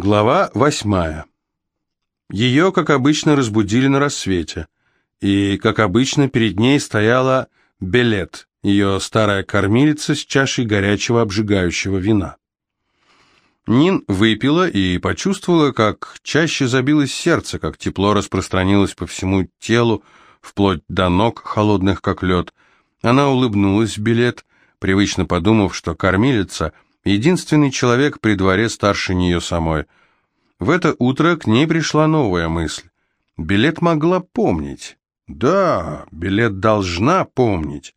Глава восьмая. Ее, как обычно, разбудили на рассвете, и, как обычно, перед ней стояла Белет, ее старая кормилица с чашей горячего обжигающего вина. Нин выпила и почувствовала, как чаще забилось сердце, как тепло распространилось по всему телу, вплоть до ног, холодных как лед. Она улыбнулась Белет, привычно подумав, что кормилица — единственный человек при дворе старше нее самой. В это утро к ней пришла новая мысль. Билет могла помнить. Да, билет должна помнить.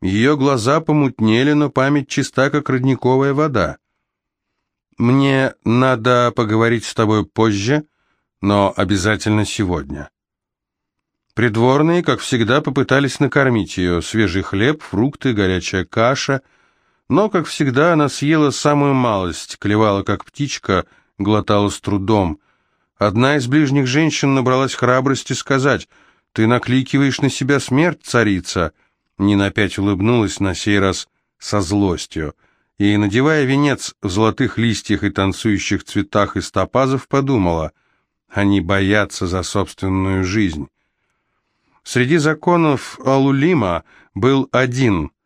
Ее глаза помутнели, но память чиста, как родниковая вода. «Мне надо поговорить с тобой позже, но обязательно сегодня». Придворные, как всегда, попытались накормить ее. Свежий хлеб, фрукты, горячая каша — но, как всегда, она съела самую малость, клевала как птичка, глотала с трудом. Одна из ближних женщин набралась храбрости сказать, «Ты накликиваешь на себя смерть, царица!» Нина опять улыбнулась, на сей раз со злостью, и, надевая венец в золотых листьях и танцующих цветах из топазов, подумала, «Они боятся за собственную жизнь». Среди законов Алулима был один —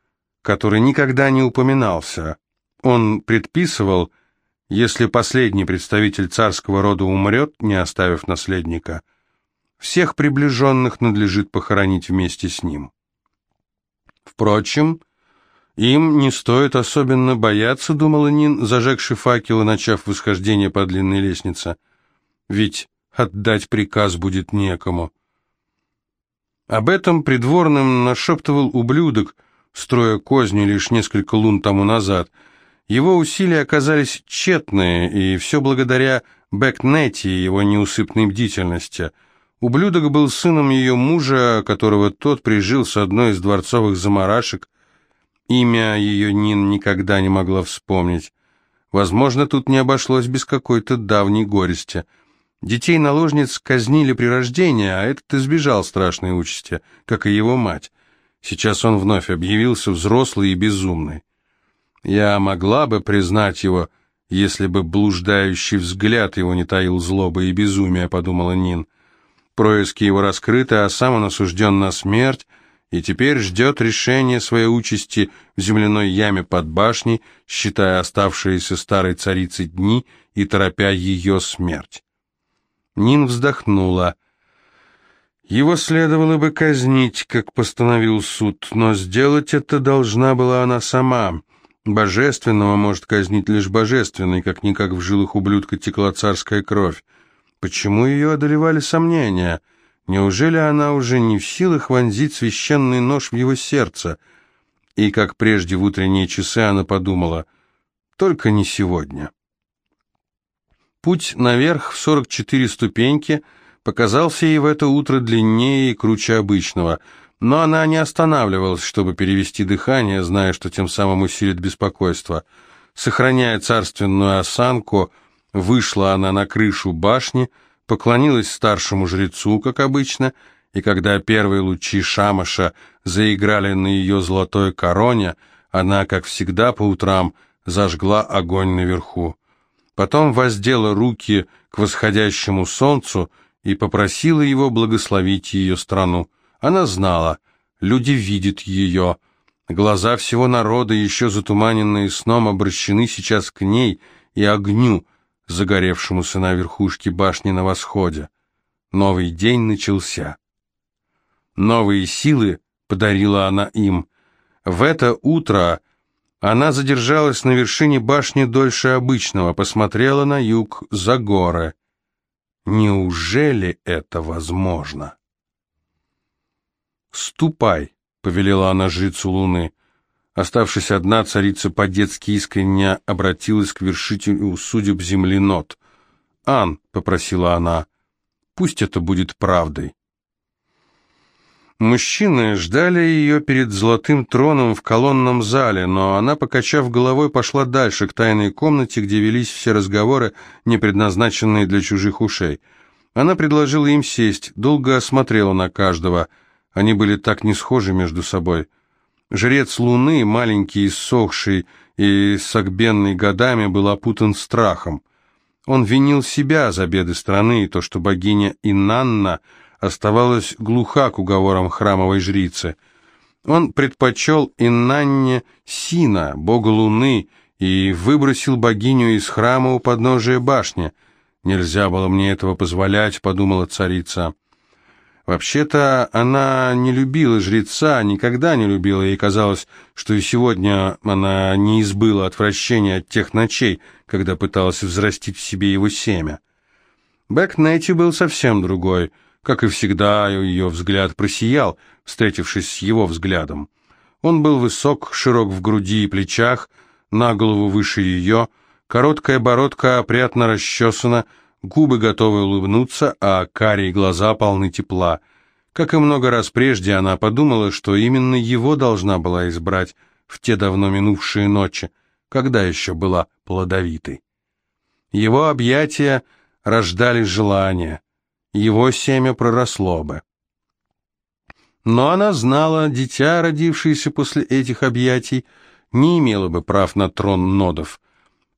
который никогда не упоминался. Он предписывал, если последний представитель царского рода умрет, не оставив наследника, всех приближенных надлежит похоронить вместе с ним. Впрочем, им не стоит особенно бояться, думала Нин, зажегший факел и начав восхождение по длинной лестнице, ведь отдать приказ будет некому. Об этом придворным нашептывал ублюдок, строя козни лишь несколько лун тому назад. Его усилия оказались тщетные, и все благодаря Бэкнетти и его неусыпной бдительности. Ублюдок был сыном ее мужа, которого тот прижил с одной из дворцовых заморашек. Имя ее Нин никогда не могла вспомнить. Возможно, тут не обошлось без какой-то давней горести. Детей-наложниц казнили при рождении, а этот избежал страшной участи, как и его мать. Сейчас он вновь объявился взрослый и безумный. Я могла бы признать его, если бы блуждающий взгляд его не таил злобы и безумия, подумала Нин. Происки его раскрыты, а сам он осужден на смерть, и теперь ждет решения своей участи в земляной яме под башней, считая оставшиеся старой царицей дни и торопя ее смерть. Нин вздохнула. Его следовало бы казнить, как постановил суд, но сделать это должна была она сама. Божественного может казнить лишь божественный, как-никак в жилах ублюдка текла царская кровь. Почему ее одолевали сомнения? Неужели она уже не в силах вонзить священный нож в его сердце? И, как прежде в утренние часы, она подумала, только не сегодня. Путь наверх в 44 ступеньки — показался ей в это утро длиннее и круче обычного, но она не останавливалась, чтобы перевести дыхание, зная, что тем самым усилит беспокойство. Сохраняя царственную осанку, вышла она на крышу башни, поклонилась старшему жрецу, как обычно, и когда первые лучи шамаша заиграли на ее золотой короне, она, как всегда по утрам, зажгла огонь наверху. Потом воздела руки к восходящему солнцу и попросила его благословить ее страну. Она знала, люди видят ее. Глаза всего народа, еще затуманенные сном, обращены сейчас к ней и огню, загоревшемуся на верхушке башни на восходе. Новый день начался. Новые силы подарила она им. В это утро она задержалась на вершине башни дольше обычного, посмотрела на юг, за горы. Неужели это возможно? «Ступай», — повелела она жрицу луны. Оставшись одна, царица по-детски искренне обратилась к вершителю судеб земли Нот. «Ан», — попросила она, — «пусть это будет правдой». Мужчины ждали ее перед золотым троном в колонном зале, но она, покачав головой, пошла дальше, к тайной комнате, где велись все разговоры, не предназначенные для чужих ушей. Она предложила им сесть, долго осмотрела на каждого. Они были так не схожи между собой. Жрец луны, маленький, иссохший и согбенный годами, был опутан страхом. Он винил себя за беды страны и то, что богиня Инанна оставалась глуха к уговорам храмовой жрицы. Он предпочел Инанне Сина, бога луны, и выбросил богиню из храма у подножия башни. «Нельзя было мне этого позволять», — подумала царица. Вообще-то она не любила жреца, никогда не любила, ей казалось, что и сегодня она не избыла отвращения от тех ночей, когда пыталась взрастить в себе его семя. Бэк Нетти был совсем другой, как и всегда ее взгляд просиял, встретившись с его взглядом. Он был высок, широк в груди и плечах, на голову выше ее, короткая бородка опрятно расчесана, губы готовы улыбнуться, а карие глаза полны тепла. Как и много раз прежде, она подумала, что именно его должна была избрать в те давно минувшие ночи, когда еще была плодовитой. Его объятия рождали желание, его семя проросло бы. Но она знала, дитя, родившееся после этих объятий, не имело бы прав на трон нодов.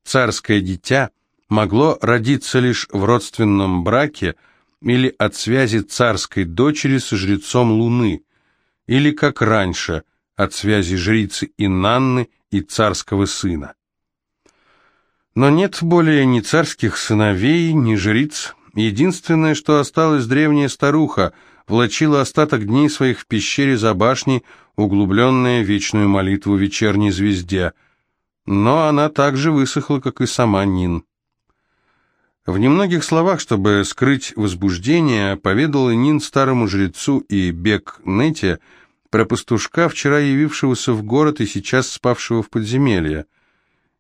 Царское дитя — могло родиться лишь в родственном браке или от связи царской дочери со жрецом Луны, или, как раньше, от связи жрицы Инанны и царского сына. Но нет более ни царских сыновей, ни жриц. Единственное, что осталось, древняя старуха, влачила остаток дней своих в пещере за башней, углубленная вечную молитву вечерней звезде. Но она также высохла, как и сама Нин. В немногих словах, чтобы скрыть возбуждение, поведал Нин старому жрецу и Бек Нете про пастушка, вчера явившегося в город и сейчас спавшего в подземелье.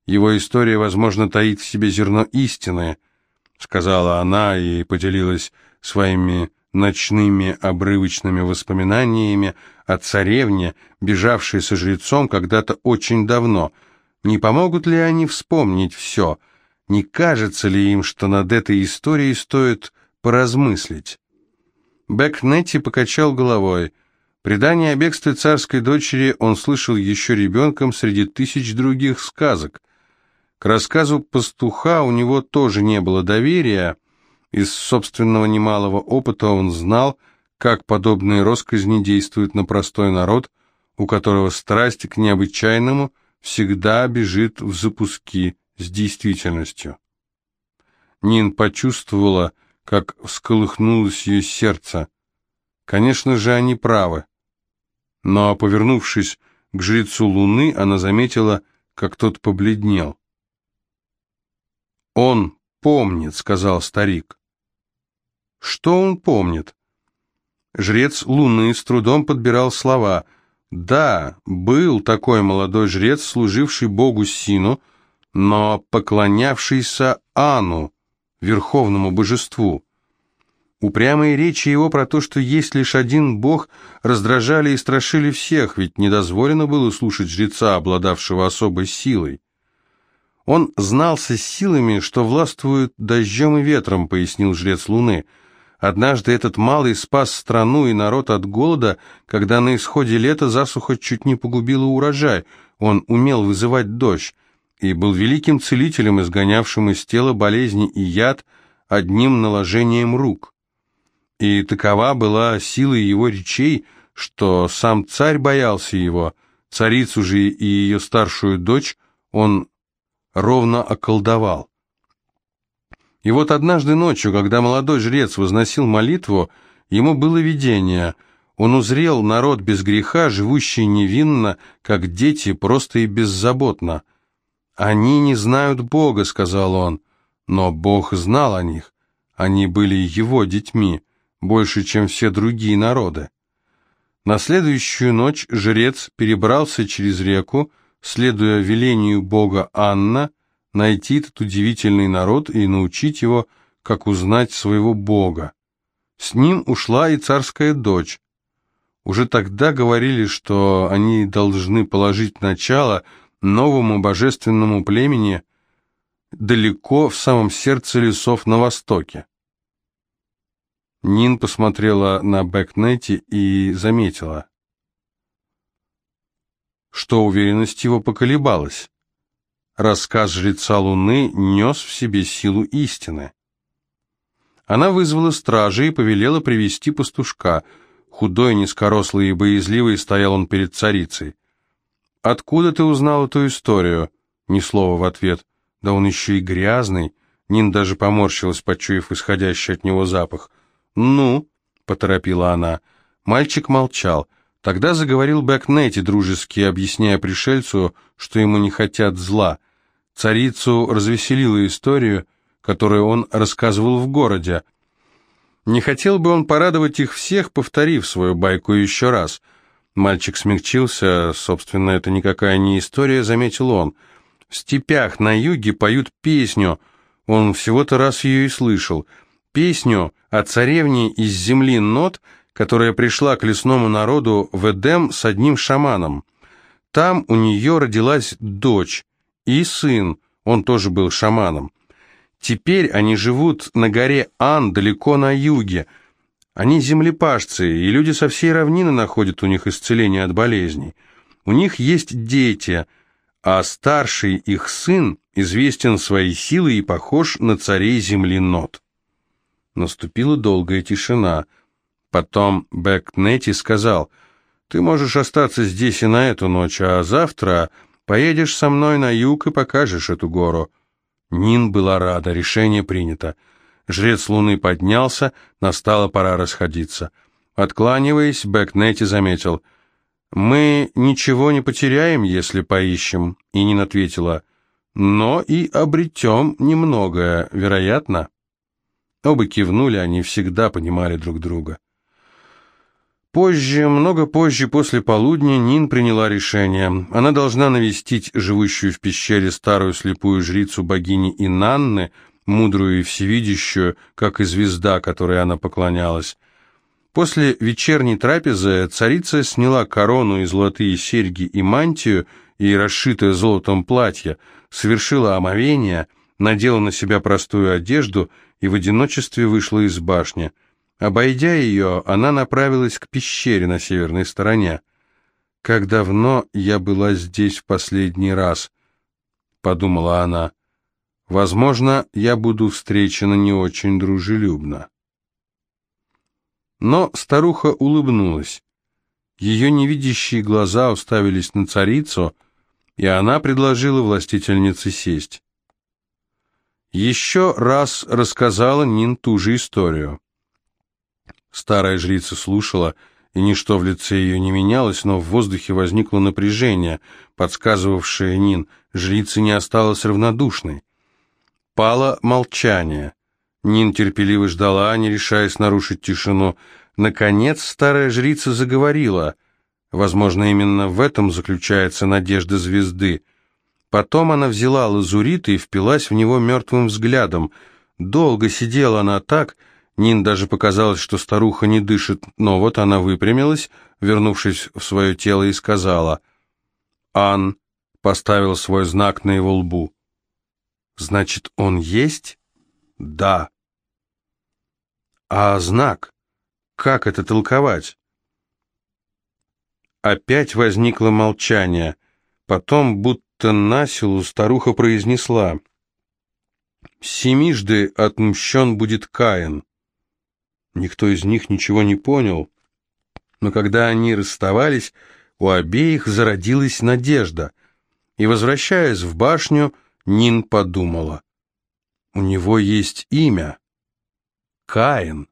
Его история, возможно, таит в себе зерно истины, сказала она и поделилась своими ночными обрывочными воспоминаниями о царевне, бежавшей со жрецом когда-то очень давно. Не помогут ли они вспомнить все — не кажется ли им, что над этой историей стоит поразмыслить? Бек Нетти покачал головой. Предание о бегстве царской дочери он слышал еще ребенком среди тысяч других сказок. К рассказу пастуха у него тоже не было доверия. Из собственного немалого опыта он знал, как подобные росказни действуют на простой народ, у которого страсть к необычайному всегда бежит в запуски с действительностью. Нин почувствовала, как всколыхнулось ее сердце. Конечно же, они правы. Но, повернувшись к жрецу Луны, она заметила, как тот побледнел. «Он помнит», — сказал старик. «Что он помнит?» Жрец Луны с трудом подбирал слова. «Да, был такой молодой жрец, служивший богу Сину, — но поклонявшийся Ану, верховному божеству. Упрямые речи его про то, что есть лишь один бог, раздражали и страшили всех, ведь недозволено было слушать жреца, обладавшего особой силой. Он знался силами, что властвуют дождем и ветром, пояснил жрец Луны. Однажды этот малый спас страну и народ от голода, когда на исходе лета засуха чуть не погубила урожай. Он умел вызывать дождь и был великим целителем, изгонявшим из тела болезни и яд одним наложением рук. И такова была сила его речей, что сам царь боялся его, царицу же и ее старшую дочь он ровно околдовал. И вот однажды ночью, когда молодой жрец возносил молитву, ему было видение. Он узрел народ без греха, живущий невинно, как дети, просто и беззаботно – «Они не знают Бога», — сказал он, — «но Бог знал о них. Они были его детьми, больше, чем все другие народы». На следующую ночь жрец перебрался через реку, следуя велению бога Анна, найти этот удивительный народ и научить его, как узнать своего бога. С ним ушла и царская дочь. Уже тогда говорили, что они должны положить начало – новому божественному племени далеко в самом сердце лесов на востоке. Нин посмотрела на Бэкнете и заметила, что уверенность его поколебалась. рассказ жреца Луны нес в себе силу истины. Она вызвала стражи и повелела привести пастушка. Худой, низкорослый и боязливый стоял он перед царицей. «Откуда ты узнал эту историю?» Ни слова в ответ. «Да он еще и грязный». Нин даже поморщилась, почуяв исходящий от него запах. «Ну?» — поторопила она. Мальчик молчал. Тогда заговорил Бэкнетти дружески, объясняя пришельцу, что ему не хотят зла. Царицу развеселила историю, которую он рассказывал в городе. Не хотел бы он порадовать их всех, повторив свою байку еще раз. Мальчик смягчился, собственно, это никакая не история, заметил он. В степях на юге поют песню, он всего-то раз ее и слышал. Песню о царевне из земли Нот, которая пришла к лесному народу в Эдем с одним шаманом. Там у нее родилась дочь и сын, он тоже был шаманом. Теперь они живут на горе Ан, далеко на юге. Они землепашцы, и люди со всей равнины находят у них исцеление от болезней. У них есть дети, а старший их сын известен своей силой и похож на царей земли Нот. Наступила долгая тишина. Потом Бэкнети сказал, «Ты можешь остаться здесь и на эту ночь, а завтра поедешь со мной на юг и покажешь эту гору». Нин была рада, решение принято. Жрец Луны поднялся, настала пора расходиться. Откланиваясь, Бэкнетти заметил, «Мы ничего не потеряем, если поищем», и Нин ответила, «но и обретем немногое, вероятно». Оба кивнули, они всегда понимали друг друга. Позже, много позже, после полудня, Нин приняла решение. Она должна навестить живущую в пещере старую слепую жрицу богини Инанны, мудрую и всевидящую, как и звезда, которой она поклонялась. После вечерней трапезы царица сняла корону и золотые серьги и мантию и расшитое золотом платье, совершила омовение, надела на себя простую одежду и в одиночестве вышла из башни – Обойдя ее, она направилась к пещере на северной стороне. «Как давно я была здесь в последний раз?» — подумала она. «Возможно, я буду встречена не очень дружелюбно». Но старуха улыбнулась. Ее невидящие глаза уставились на царицу, и она предложила властительнице сесть. Еще раз рассказала Нин ту же историю. Старая жрица слушала, и ничто в лице ее не менялось, но в воздухе возникло напряжение, подсказывавшее Нин, жрица не осталась равнодушной. Пало молчание. Нин терпеливо ждала, не решаясь нарушить тишину. Наконец старая жрица заговорила. Возможно, именно в этом заключается надежда звезды. Потом она взяла лазурит и впилась в него мертвым взглядом. Долго сидела она так, Нин даже показалось, что старуха не дышит, но вот она выпрямилась, вернувшись в свое тело, и сказала. «Ан», поставил свой знак на его лбу. «Значит, он есть?» «Да». «А знак? Как это толковать?» Опять возникло молчание. Потом, будто на силу, старуха произнесла. «Семижды отмщен будет Каин». Никто из них ничего не понял, но когда они расставались, у обеих зародилась надежда, и, возвращаясь в башню, Нин подумала, у него есть имя — Каин.